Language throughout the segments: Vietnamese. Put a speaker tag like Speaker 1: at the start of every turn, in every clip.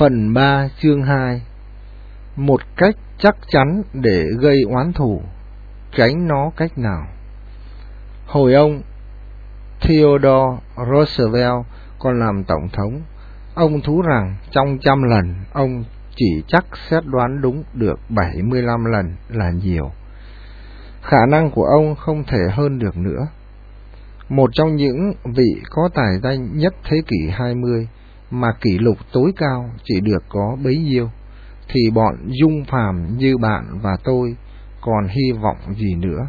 Speaker 1: Phần 3 chương 2 Một cách chắc chắn để gây oán thù, tránh nó cách nào. Hồi ông Theodore Roosevelt còn làm tổng thống, ông thú rằng trong trăm lần ông chỉ chắc xét đoán đúng được 75 lần là nhiều. Khả năng của ông không thể hơn được nữa. Một trong những vị có tài danh nhất thế kỷ 20 mà kỷ lục tối cao chỉ được có bấy nhiêu, thì bọn dung phàm như bạn và tôi còn hy vọng gì nữa.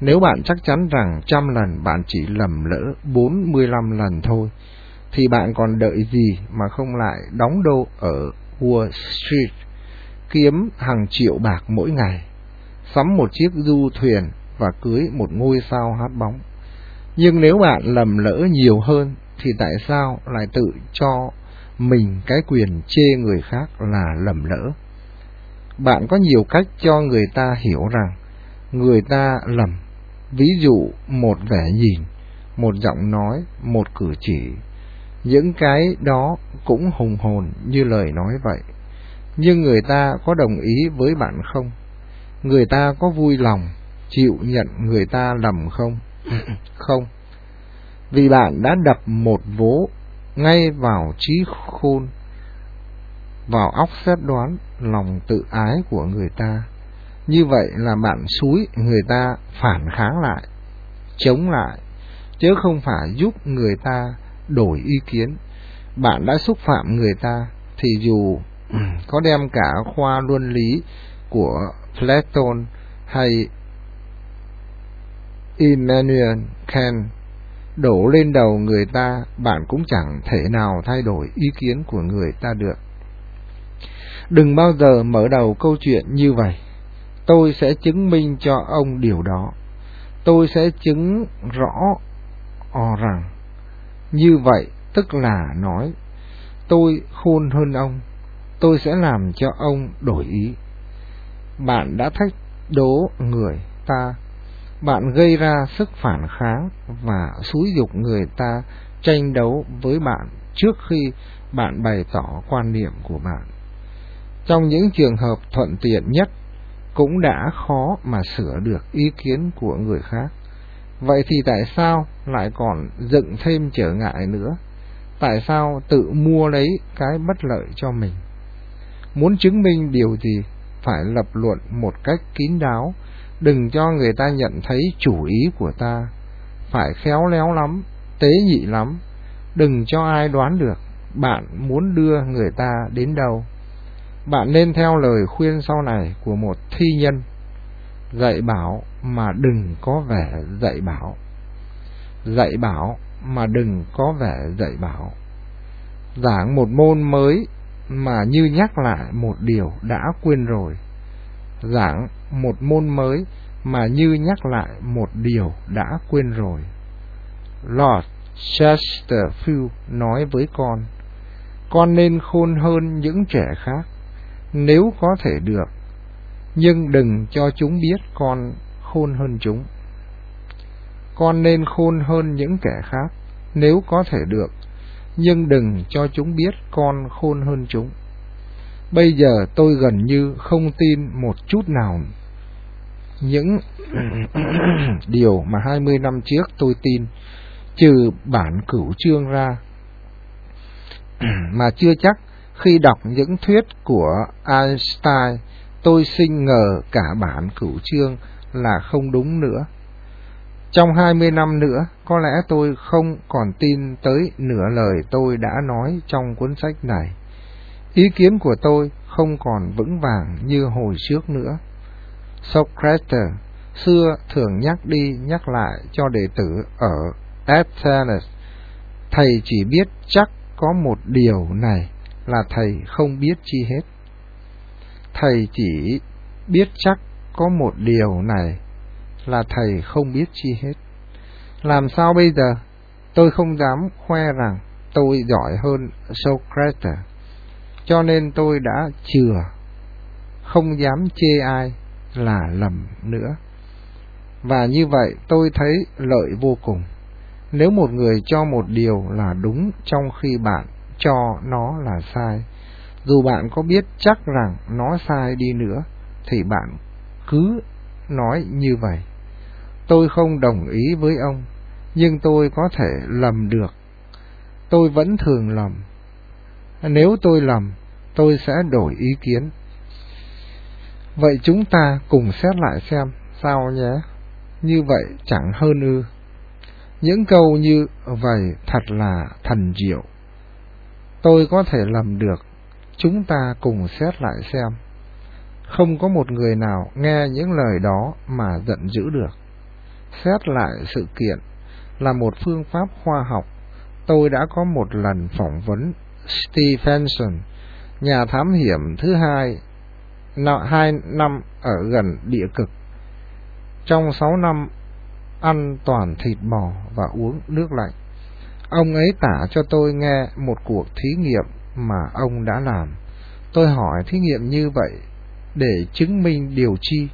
Speaker 1: Nếu bạn chắc chắn rằng trăm lần bạn chỉ lầm lỡ 45 lần thôi, thì bạn còn đợi gì mà không lại đóng đô ở Wall Street, kiếm hàng triệu bạc mỗi ngày, sắm một chiếc du thuyền và cưới một ngôi sao hát bóng. Nhưng nếu bạn lầm lỡ nhiều hơn thì tại sao lại tự cho mình cái quyền chê người khác là lầm lỡ? Bạn có nhiều cách cho người ta hiểu rằng người ta lầm. Ví dụ một vẻ nhìn, một giọng nói, một cử chỉ. Những cái đó cũng hùng hồn như lời nói vậy. Nhưng người ta có đồng ý với bạn không? Người ta có vui lòng chịu nhận người ta lầm không? không vì bạn đã đập một vố ngay vào trí khôn, vào óc xét đoán lòng tự ái của người ta. Như vậy là bạn xúi người ta phản kháng lại, chống lại, chứ không phải giúp người ta đổi ý kiến. Bạn đã xúc phạm người ta, thì dù có đem cả khoa luân lý của Platon hay Immanuel Kant đổ lên đầu người ta, bạn cũng chẳng thể nào thay đổi ý kiến của người ta được. Đừng bao giờ mở đầu câu chuyện như vậy. Tôi sẽ chứng minh cho ông điều đó. Tôi sẽ chứng rõ o rằng như vậy tức là nói tôi khôn hơn ông. Tôi sẽ làm cho ông đổi ý. Bạn đã thách đố người ta bạn gây ra sức phản kháng và xúi dục người ta tranh đấu với bạn trước khi bạn bày tỏ quan niệm của bạn. Trong những trường hợp thuận tiện nhất, cũng đã khó mà sửa được ý kiến của người khác. Vậy thì tại sao lại còn dựng thêm trở ngại nữa? Tại sao tự mua lấy cái bất lợi cho mình? Muốn chứng minh điều gì, phải lập luận một cách kín đáo, đừng cho người ta nhận thấy chủ ý của ta, phải khéo léo lắm, tế nhị lắm, đừng cho ai đoán được bạn muốn đưa người ta đến đâu. Bạn nên theo lời khuyên sau này của một thi nhân, dạy bảo mà đừng có vẻ dạy bảo. Dạy bảo mà đừng có vẻ dạy bảo. Giảng một môn mới mà như nhắc lại một điều đã quên rồi. Giảng một môn mới mà như nhắc lại một điều đã quên rồi. Lord Chesterfield nói với con, con nên khôn hơn những trẻ khác, nếu có thể được, nhưng đừng cho chúng biết con khôn hơn chúng. Con nên khôn hơn những kẻ khác, nếu có thể được, nhưng đừng cho chúng biết con khôn hơn chúng. Bây giờ tôi gần như không tin một chút nào những điều mà 20 năm trước tôi tin, trừ bản cửu chương ra, mà chưa chắc khi đọc những thuyết của Einstein, tôi sinh ngờ cả bản cửu chương là không đúng nữa. Trong 20 năm nữa, có lẽ tôi không còn tin tới nửa lời tôi đã nói trong cuốn sách này. Ý kiến của tôi không còn vững vàng như hồi trước nữa. Socrates xưa thường nhắc đi nhắc lại cho đệ tử ở Athens, thầy chỉ biết chắc có một điều này là thầy không biết chi hết. Thầy chỉ biết chắc có một điều này là thầy không biết chi hết. Làm sao bây giờ? Tôi không dám khoe rằng tôi giỏi hơn Socrates, cho nên tôi đã chừa, không dám chê ai là lầm nữa. Và như vậy tôi thấy lợi vô cùng. Nếu một người cho một điều là đúng trong khi bạn cho nó là sai, Dù bạn có biết chắc rằng nó sai đi nữa, thì bạn cứ nói như vậy. Tôi không đồng ý với ông, nhưng tôi có thể lầm được. Tôi vẫn thường lầm. Nếu tôi lầm, tôi sẽ đổi ý kiến. Vậy chúng ta cùng xét lại xem sao nhé. Như vậy chẳng hơn ư. Những câu như vậy thật là thần diệu. Tôi có thể lầm được, chúng ta cùng xét lại xem. Không có một người nào nghe những lời đó mà giận dữ được. Xét lại sự kiện là một phương pháp khoa học. Tôi đã có một lần phỏng vấn Stephenson, nhà thám hiểm thứ hai, hai năm ở gần địa cực. Trong sáu năm ăn toàn thịt bò và uống nước lạnh. Ông ấy tả cho tôi nghe một cuộc thí nghiệm mà ông đã làm. Tôi hỏi thí nghiệm như vậy để chứng minh điều chi.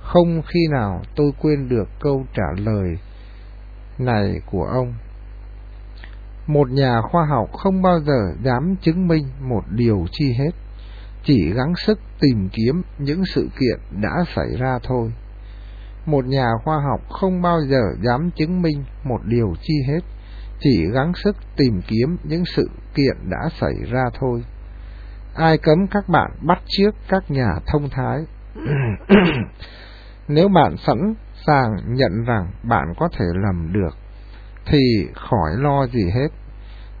Speaker 1: Không khi nào tôi quên được câu trả lời này của ông. Một nhà khoa học không bao giờ dám chứng minh một điều chi hết, chỉ gắng sức tìm kiếm những sự kiện đã xảy ra thôi. Một nhà khoa học không bao giờ dám chứng minh một điều chi hết, chỉ gắng sức tìm kiếm những sự kiện đã xảy ra thôi. Ai cấm các bạn bắt chước các nhà thông thái? Nếu bạn sẵn sàng nhận rằng bạn có thể lầm được, thì khỏi lo gì hết.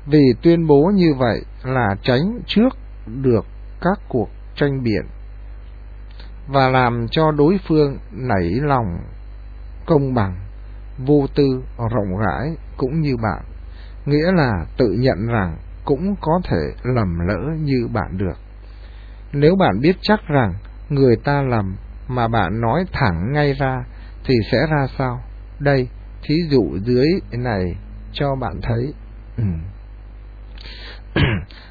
Speaker 1: Vì tuyên bố như vậy là tránh trước được các cuộc tranh biện và làm cho đối phương nảy lòng công bằng, vô tư, rộng rãi cũng như bạn, nghĩa là tự nhận rằng cũng có thể lầm lỡ như bạn được. Nếu bạn biết chắc rằng người ta lầm mà bạn nói thẳng ngay ra thì sẽ ra sao? Đây, thí dụ dưới này cho bạn thấy. Ừ.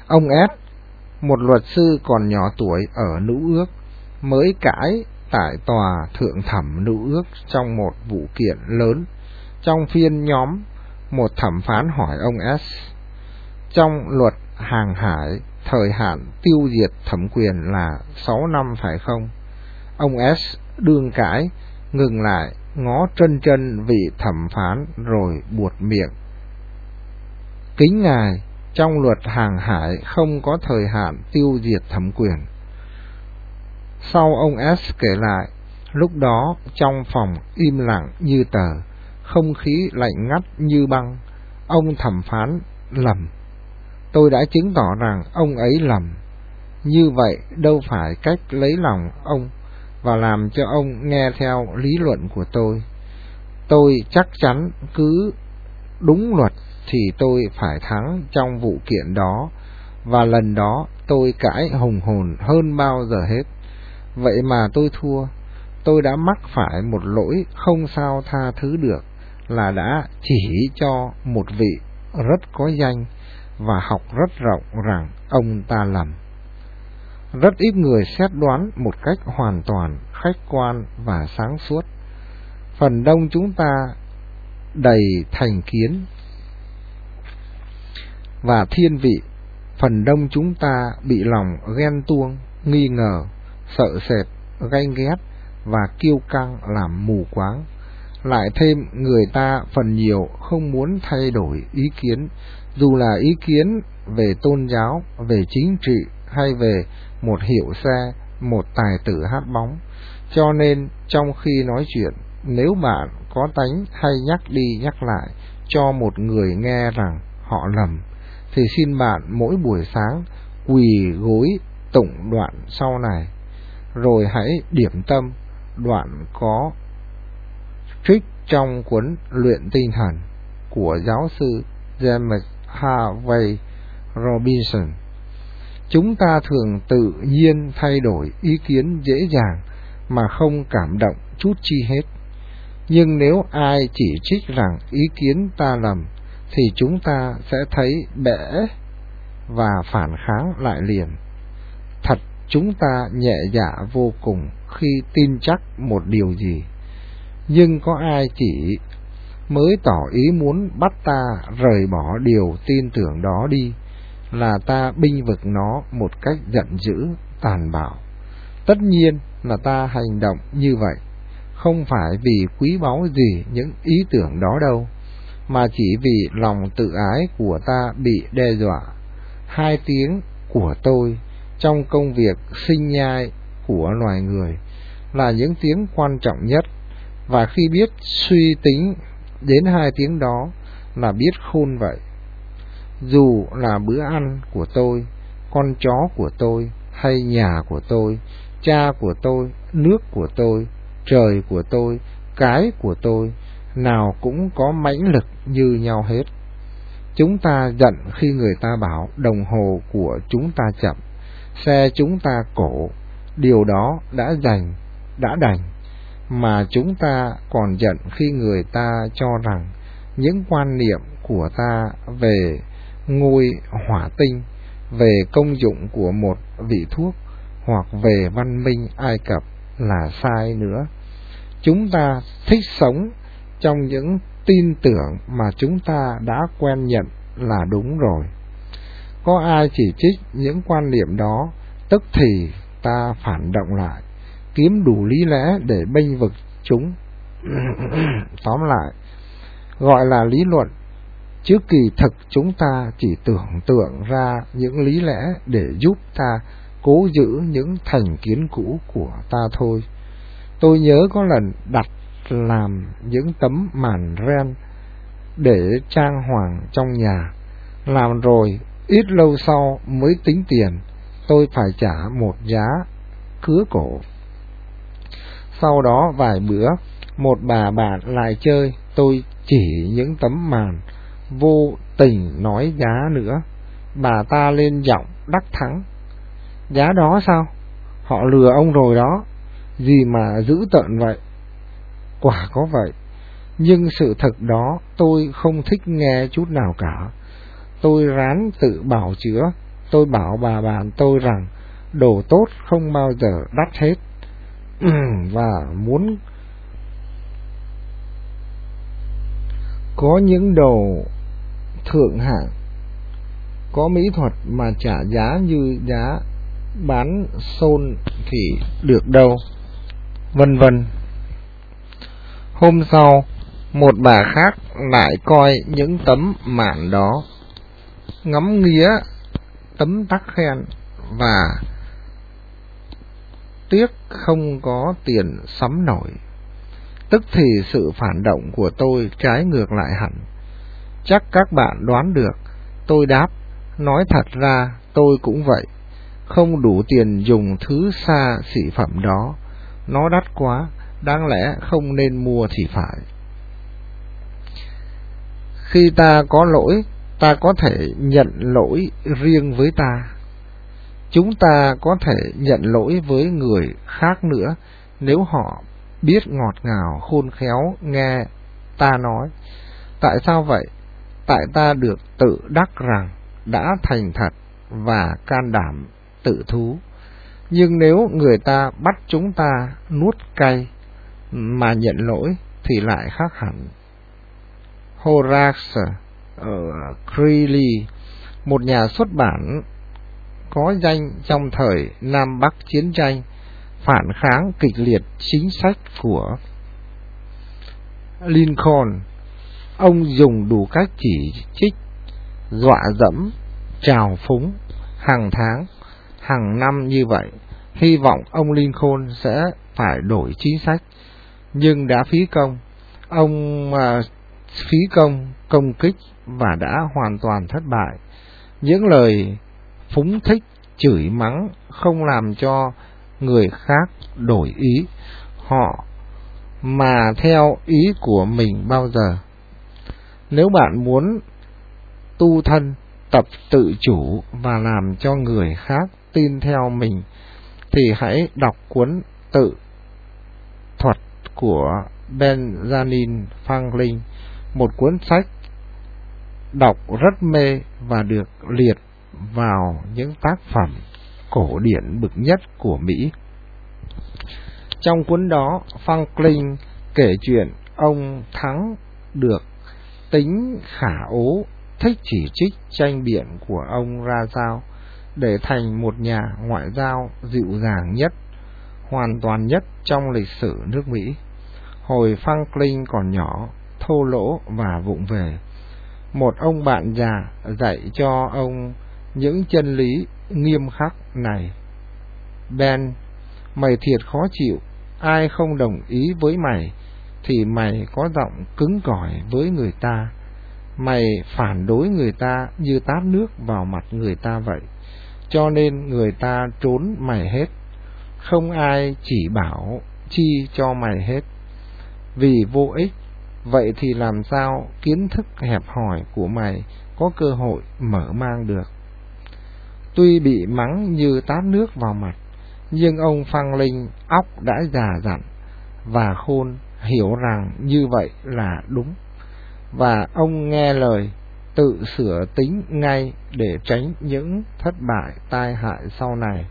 Speaker 1: Ông S, một luật sư còn nhỏ tuổi ở nữ ước, mới cãi tại tòa thượng thẩm nữ ước trong một vụ kiện lớn. Trong phiên nhóm, một thẩm phán hỏi ông S. Trong luật hàng hải, thời hạn tiêu diệt thẩm quyền là 6 năm phải không? Ông S đương cãi, ngừng lại, ngó chân chân vị thẩm phán rồi buột miệng. Kính ngài, trong luật hàng hải không có thời hạn tiêu diệt thẩm quyền. Sau ông S kể lại, lúc đó trong phòng im lặng như tờ, không khí lạnh ngắt như băng, ông thẩm phán lầm. Tôi đã chứng tỏ rằng ông ấy lầm. Như vậy đâu phải cách lấy lòng ông và làm cho ông nghe theo lý luận của tôi. Tôi chắc chắn cứ đúng luật thì tôi phải thắng trong vụ kiện đó, và lần đó tôi cãi hùng hồn hơn bao giờ hết. Vậy mà tôi thua, tôi đã mắc phải một lỗi không sao tha thứ được là đã chỉ cho một vị rất có danh và học rất rộng rằng ông ta lầm. Rất ít người xét đoán một cách hoàn toàn khách quan và sáng suốt. Phần đông chúng ta đầy thành kiến và thiên vị, phần đông chúng ta bị lòng ghen tuông, nghi ngờ, sợ sệt, ganh ghét và kiêu căng làm mù quáng. Lại thêm người ta phần nhiều không muốn thay đổi ý kiến, dù là ý kiến về tôn giáo, về chính trị hay về một hiệu xe, một tài tử hát bóng. Cho nên trong khi nói chuyện, nếu bạn có tánh hay nhắc đi nhắc lại cho một người nghe rằng họ lầm, thì xin bạn mỗi buổi sáng quỳ gối tụng đoạn sau này, rồi hãy điểm tâm đoạn có trích trong cuốn luyện tinh thần của giáo sư James Harvey Robinson. Chúng ta thường tự nhiên thay đổi ý kiến dễ dàng mà không cảm động chút chi hết. Nhưng nếu ai chỉ trích rằng ý kiến ta lầm, thì chúng ta sẽ thấy bẽ và phản kháng lại liền. Thật chúng ta nhẹ dạ vô cùng khi tin chắc một điều gì. Nhưng có ai chỉ mới tỏ ý muốn bắt ta rời bỏ điều tin tưởng đó đi là ta binh vực nó một cách giận dữ, tàn bạo. Tất nhiên là ta hành động như vậy, không phải vì quý báu gì những ý tưởng đó đâu, mà chỉ vì lòng tự ái của ta bị đe dọa. Hai tiếng của tôi trong công việc sinh nhai của loài người là những tiếng quan trọng nhất, và khi biết suy tính đến hai tiếng đó là biết khôn vậy. Dù là bữa ăn của tôi, con chó của tôi, hay nhà của tôi, cha của tôi, nước của tôi, trời của tôi, cái của tôi, nào cũng có mãnh lực như nhau hết. Chúng ta giận khi người ta bảo đồng hồ của chúng ta chậm, xe chúng ta cổ, điều đó đã dành, đã đành, mà chúng ta còn giận khi người ta cho rằng những quan niệm của ta về ngôi hỏa tinh, về công dụng của một vị thuốc hoặc về văn minh Ai Cập là sai nữa. Chúng ta thích sống trong những tin tưởng mà chúng ta đã quen nhận là đúng rồi. Có ai chỉ trích những quan niệm đó, tức thì ta phản động lại, kiếm đủ lý lẽ để bênh vực chúng. Tóm lại, gọi là lý luận, chứ kỳ thực chúng ta chỉ tưởng tượng ra những lý lẽ để giúp ta cố giữ những thành kiến cũ của ta thôi. Tôi nhớ có lần đặt làm những tấm màn ren để trang hoàng trong nhà. Làm rồi, ít lâu sau mới tính tiền, tôi phải trả một giá cứa cổ. Sau đó vài bữa, một bà bạn lại chơi, tôi chỉ những tấm màn, vô tình nói giá nữa. Bà ta lên giọng đắc thắng. Giá đó sao? Họ lừa ông rồi đó. Gì mà giữ tận vậy? Quả có vậy. Nhưng sự thật đó tôi không thích nghe chút nào cả. Tôi rán tự bảo chữa. Tôi bảo bà bạn tôi rằng, đồ tốt không bao giờ đắt hết. Và muốn có những đồ thượng hạng, có mỹ thuật mà trả giá như giá bán xôn thì được đâu vân vân hôm sau, một bà khác lại coi những tấm mạn đó, ngắm nghía tấm tắc khen và tiếc không có tiền sắm nổi. Tức thì sự phản động của tôi trái ngược lại hẳn. Chắc các bạn đoán được, tôi đáp, nói thật ra tôi cũng vậy. Không đủ tiền dùng thứ xa xỉ phẩm đó, nó đắt quá đáng lẽ không nên mua thì phải. Khi ta có lỗi, ta có thể nhận lỗi riêng với ta. Chúng ta có thể nhận lỗi với người khác nữa nếu họ biết ngọt ngào, khôn khéo nghe ta nói. Tại sao vậy? Tại ta được tự đắc rằng đã thành thật và can đảm tự thú. Nhưng nếu người ta bắt chúng ta nuốt cay mà nhận lỗi thì lại khác hẳn Horace ở Greeley một nhà xuất bản có danh trong thời Nam Bắc chiến tranh phản kháng kịch liệt chính sách của Lincoln. Ông dùng đủ cách chỉ trích, dọa dẫm, trào phúng hàng tháng, hàng năm như vậy, hy vọng ông Lincoln sẽ phải đổi chính sách, nhưng đã phí công. Ông uh, phí công công kích và đã hoàn toàn thất bại. Những lời phúng thích, chửi mắng không làm cho người khác đổi ý họ mà theo ý của mình bao giờ. Nếu bạn muốn tu thân, tập tự chủ và làm cho người khác tin theo mình thì hãy đọc cuốn tự của Benjamin Franklin, một cuốn sách đọc rất mê và được liệt vào những tác phẩm cổ điển bậc nhất của Mỹ. Trong cuốn đó, Franklin kể chuyện ông thắng được tính khả ố thích chỉ trích tranh biện của ông ra sao để thành một nhà ngoại giao dịu dàng nhất, hoàn toàn nhất trong lịch sử nước Mỹ. Hồi Franklin còn nhỏ, thô lỗ và vụng về, một ông bạn già dạy cho ông những chân lý nghiêm khắc này. Ben, mày thiệt khó chịu, ai không đồng ý với mày thì mày có giọng cứng cỏi với người ta. Mày phản đối người ta như tát nước vào mặt người ta vậy. Cho nên người ta trốn mày hết. Không ai chỉ bảo chi cho mày hết. Vì vô ích, vậy thì làm sao kiến thức hẹp hòi của mày có cơ hội mở mang được. Tuy bị mắng như tát nước vào mặt, nhưng ông Phan Linh óc đã già dặn và khôn hiểu rằng như vậy là đúng. Và ông nghe lời tự sửa tính ngay để tránh những thất bại tai hại sau này.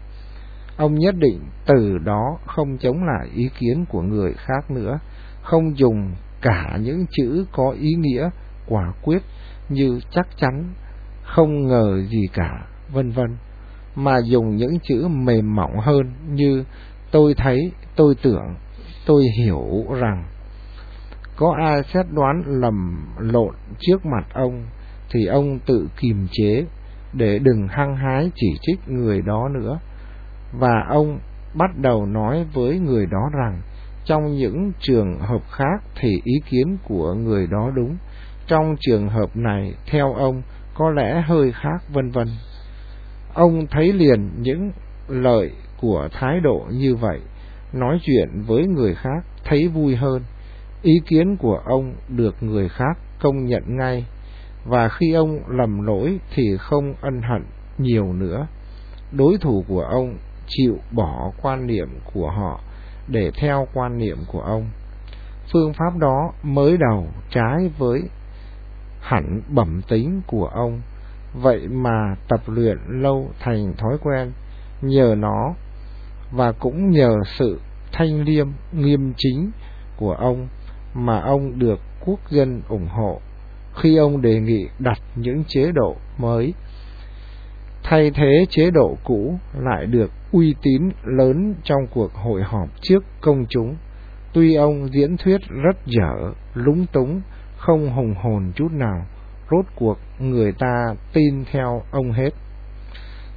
Speaker 1: Ông nhất định từ đó không chống lại ý kiến của người khác nữa, không dùng cả những chữ có ý nghĩa quả quyết như chắc chắn, không ngờ gì cả, vân vân, mà dùng những chữ mềm mỏng hơn như tôi thấy, tôi tưởng, tôi hiểu rằng. Có ai xét đoán lầm lộn trước mặt ông thì ông tự kiềm chế để đừng hăng hái chỉ trích người đó nữa. Và ông bắt đầu nói với người đó rằng trong những trường hợp khác thì ý kiến của người đó đúng. Trong trường hợp này, theo ông, có lẽ hơi khác vân vân. Ông thấy liền những lợi của thái độ như vậy. Nói chuyện với người khác thấy vui hơn. Ý kiến của ông được người khác công nhận ngay. Và khi ông lầm lỗi thì không ân hận nhiều nữa. Đối thủ của ông chịu bỏ quan niệm của họ để theo quan niệm của ông. Phương pháp đó mới đầu trái với hẳn bẩm tính của ông. Vậy mà tập luyện lâu thành thói quen, nhờ nó và cũng nhờ sự thanh liêm, nghiêm chính của ông mà ông được quốc dân ủng hộ. Khi ông đề nghị đặt những chế độ mới, thay thế chế độ cũ lại được uy tín lớn trong cuộc hội họp trước công chúng. Tuy ông diễn thuyết rất dở, lúng túng, không hùng hồn chút nào, rốt cuộc người ta tin theo ông hết.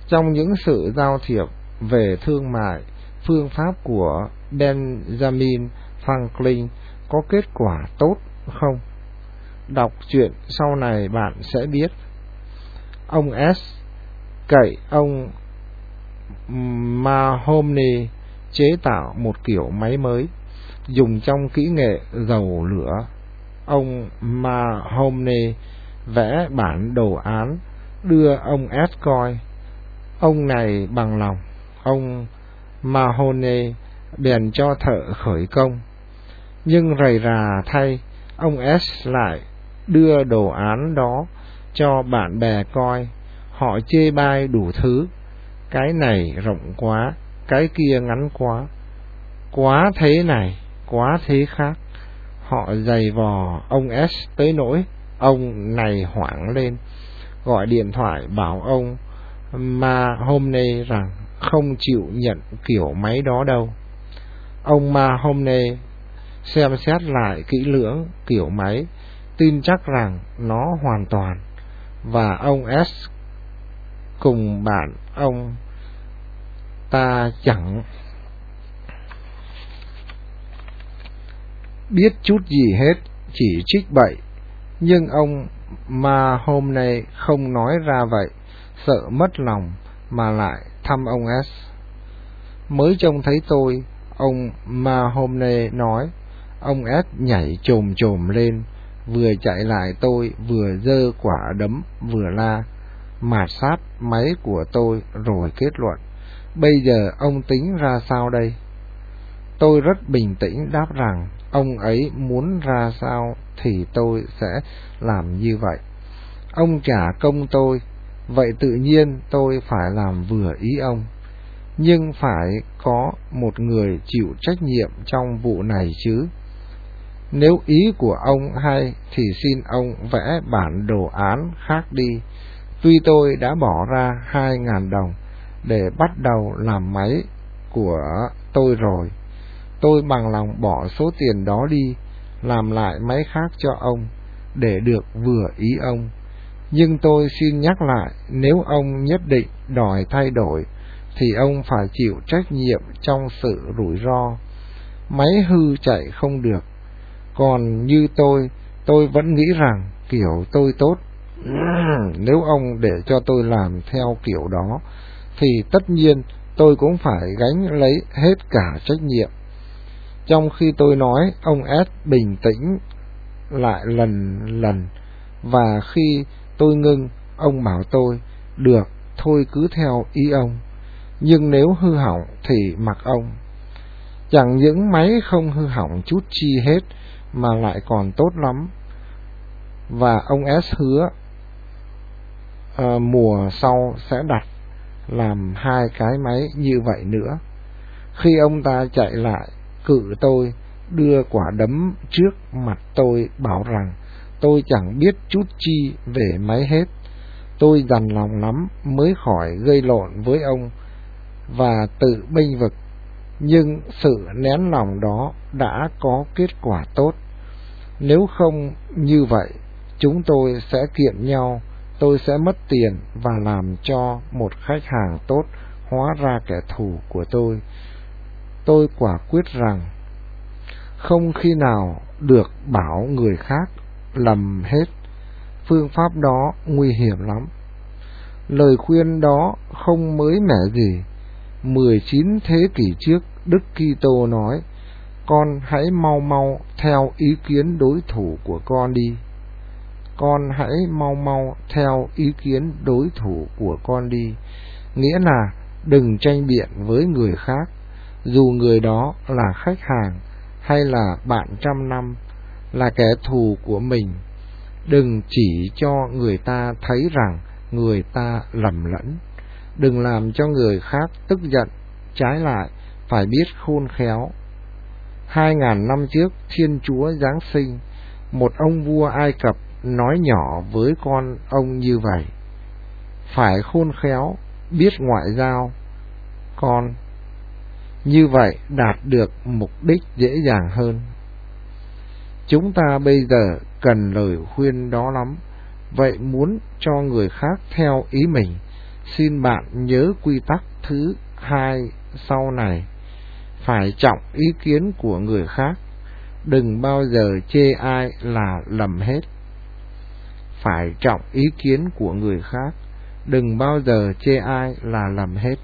Speaker 1: Trong những sự giao thiệp về thương mại, phương pháp của benjamin franklin có kết quả tốt không? Đọc chuyện sau này bạn sẽ biết. Ông s. Cậy ông mahomny chế tạo một kiểu máy mới, dùng trong kỹ nghệ dầu lửa. Ông mahomny vẽ bản đồ án, đưa ông s coi. Ông này bằng lòng. Ông mahoney bèn cho thợ khởi công. Nhưng rầy rà thay, ông s lại đưa đồ án đó cho bạn bè coi. Họ chê bai đủ thứ cái này rộng quá, cái kia ngắn quá. Quá thế này, quá thế khác. Họ giày vò, ông s tới nỗi, ông này hoảng lên. Gọi điện thoại bảo ông, ma, hôm nay rằng không chịu nhận kiểu máy đó đâu. Ông ma, hôm nay xem xét lại kỹ lưỡng kiểu máy, tin chắc rằng nó hoàn toàn. Và ông S cùng bạn ông ta chẳng. Biết chút gì hết, chỉ trích bậy. Nhưng ông mà hôm nay không nói ra vậy, sợ mất lòng mà lại thăm ông S. Mới trông thấy tôi, ông mà hôm nay nói, ông S nhảy chồm chồm lên, vừa chạy lại tôi, vừa dơ quả đấm, vừa la mà sát máy của tôi rồi kết luận. Bây giờ ông tính ra sao đây? Tôi rất bình tĩnh đáp rằng, ông ấy muốn ra sao thì tôi sẽ làm như vậy. Ông trả công tôi, vậy tự nhiên tôi phải làm vừa ý ông. Nhưng phải có một người chịu trách nhiệm trong vụ này chứ. Nếu ý của ông hay thì xin ông vẽ bản đồ án khác đi. Tuy tôi đã bỏ ra hai ngàn đồng để bắt đầu làm máy của tôi rồi, tôi bằng lòng bỏ số tiền đó đi, làm lại máy khác cho ông, để được vừa ý ông. Nhưng tôi xin nhắc lại, nếu ông nhất định đòi thay đổi, thì ông phải chịu trách nhiệm trong sự rủi ro. Máy hư chạy không được. Còn như tôi, tôi vẫn nghĩ rằng kiểu tôi tốt. À, nếu ông để cho tôi làm theo kiểu đó, thì tất nhiên tôi cũng phải gánh lấy hết cả trách nhiệm. Trong khi tôi nói, ông S bình tĩnh lại lần lần, và khi tôi ngưng, ông bảo tôi, được, thôi cứ theo ý ông, nhưng nếu hư hỏng thì mặc ông. Chẳng những máy không hư hỏng chút chi hết, mà lại còn tốt lắm. Và ông S hứa à, mùa sau sẽ đặt làm hai cái máy như vậy nữa. Khi ông ta chạy lại, cự tôi, đưa quả đấm trước mặt tôi bảo rằng tôi chẳng biết chút chi về máy hết. Tôi dằn lòng lắm mới khỏi gây lộn với ông và tự bênh vực, nhưng sự nén lòng đó đã có kết quả tốt. Nếu không như vậy, chúng tôi sẽ kiện nhau, tôi sẽ mất tiền và làm cho một khách hàng tốt hóa ra kẻ thù của tôi. Tôi quả quyết rằng không khi nào được bảo người khác lầm hết. Phương pháp đó nguy hiểm lắm. Lời khuyên đó không mới mẻ gì. 19 thế kỷ trước, Đức Kitô nói, con hãy mau mau theo ý kiến đối thủ của con đi. Con hãy mau mau theo ý kiến đối thủ của con đi. Nghĩa là đừng tranh biện với người khác, dù người đó là khách hàng hay là bạn trăm năm, là kẻ thù của mình. Đừng chỉ cho người ta thấy rằng người ta lầm lẫn. Đừng làm cho người khác tức giận, trái lại, phải biết khôn khéo. Hai ngàn năm trước, Thiên Chúa Giáng sinh, một ông vua Ai Cập nói nhỏ với con ông như vậy. Phải khôn khéo, biết ngoại giao. Con, như vậy đạt được mục đích dễ dàng hơn. Chúng ta bây giờ cần lời khuyên đó lắm. Vậy muốn cho người khác theo ý mình, xin bạn nhớ quy tắc thứ hai sau này. Phải trọng ý kiến của người khác, đừng bao giờ chê ai là lầm hết. Phải trọng ý kiến của người khác, đừng bao giờ chê ai là làm hết.